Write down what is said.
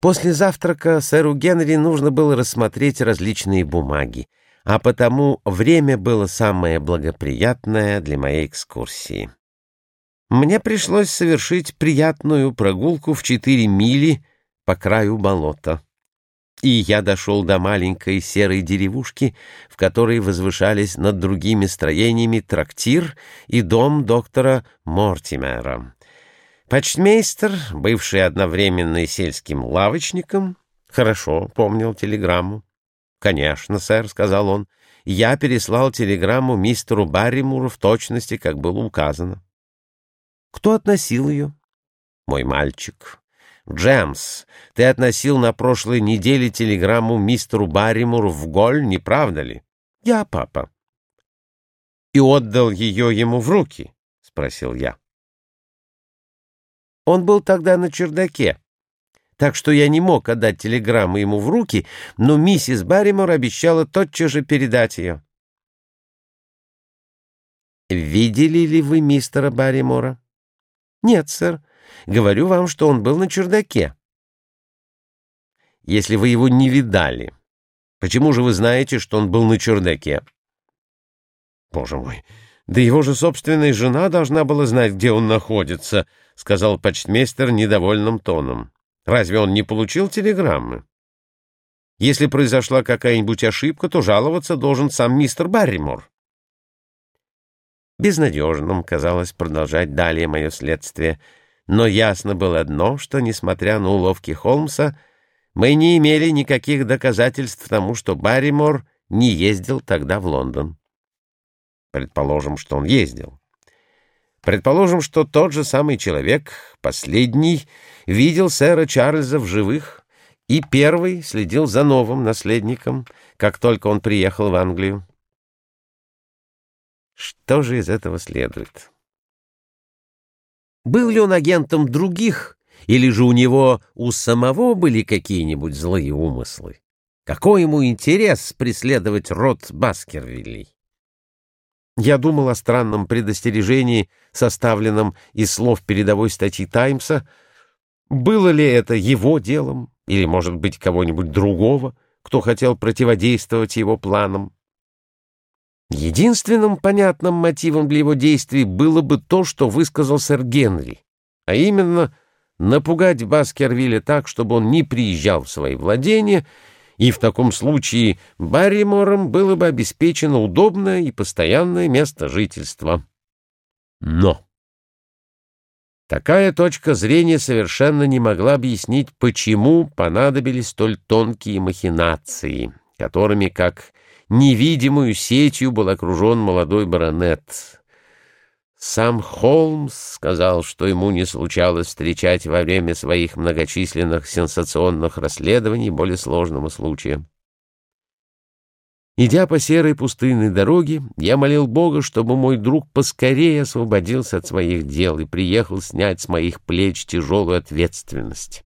После завтрака сэру Генри нужно было рассмотреть различные бумаги, а потому время было самое благоприятное для моей экскурсии. Мне пришлось совершить приятную прогулку в четыре мили по краю болота. И я дошел до маленькой серой деревушки, в которой возвышались над другими строениями трактир и дом доктора Мортимера. Почтмейстер, бывший одновременно и сельским лавочником, хорошо помнил телеграмму. «Конечно, сэр», — сказал он, — «я переслал телеграмму мистеру Барримуру в точности, как было указано». «Кто относил ее?» «Мой мальчик». «Джемс, ты относил на прошлой неделе телеграмму мистеру Барримуру в Голь, не правда ли?» «Я, папа». «И отдал ее ему в руки?» — спросил я. Он был тогда на чердаке, так что я не мог отдать телеграмму ему в руки, но миссис Барримор обещала тотчас же передать ее. «Видели ли вы мистера Барримора?» «Нет, сэр. Говорю вам, что он был на чердаке». «Если вы его не видали, почему же вы знаете, что он был на чердаке?» «Боже мой!» Да его же собственная жена должна была знать, где он находится, — сказал почтмейстер недовольным тоном. Разве он не получил телеграммы? Если произошла какая-нибудь ошибка, то жаловаться должен сам мистер Барримор. Безнадежным казалось продолжать далее мое следствие, но ясно было одно, что, несмотря на уловки Холмса, мы не имели никаких доказательств тому, что Барримор не ездил тогда в Лондон. Предположим, что он ездил. Предположим, что тот же самый человек, последний, видел сэра Чарльза в живых и первый следил за новым наследником, как только он приехал в Англию. Что же из этого следует? Был ли он агентом других, или же у него у самого были какие-нибудь злые умыслы? Какой ему интерес преследовать род Баскервиллей? Я думал о странном предостережении, составленном из слов передовой статьи «Таймса». Было ли это его делом, или, может быть, кого-нибудь другого, кто хотел противодействовать его планам? Единственным понятным мотивом для его действий было бы то, что высказал сэр Генри, а именно напугать Баскервилля так, чтобы он не приезжал в свои владения и в таком случае Барримором было бы обеспечено удобное и постоянное место жительства. Но такая точка зрения совершенно не могла объяснить, почему понадобились столь тонкие махинации, которыми, как невидимую сетью, был окружен молодой баронет. Сам Холмс сказал, что ему не случалось встречать во время своих многочисленных сенсационных расследований более сложного случая. Идя по серой пустынной дороге, я молил Бога, чтобы мой друг поскорее освободился от своих дел и приехал снять с моих плеч тяжелую ответственность.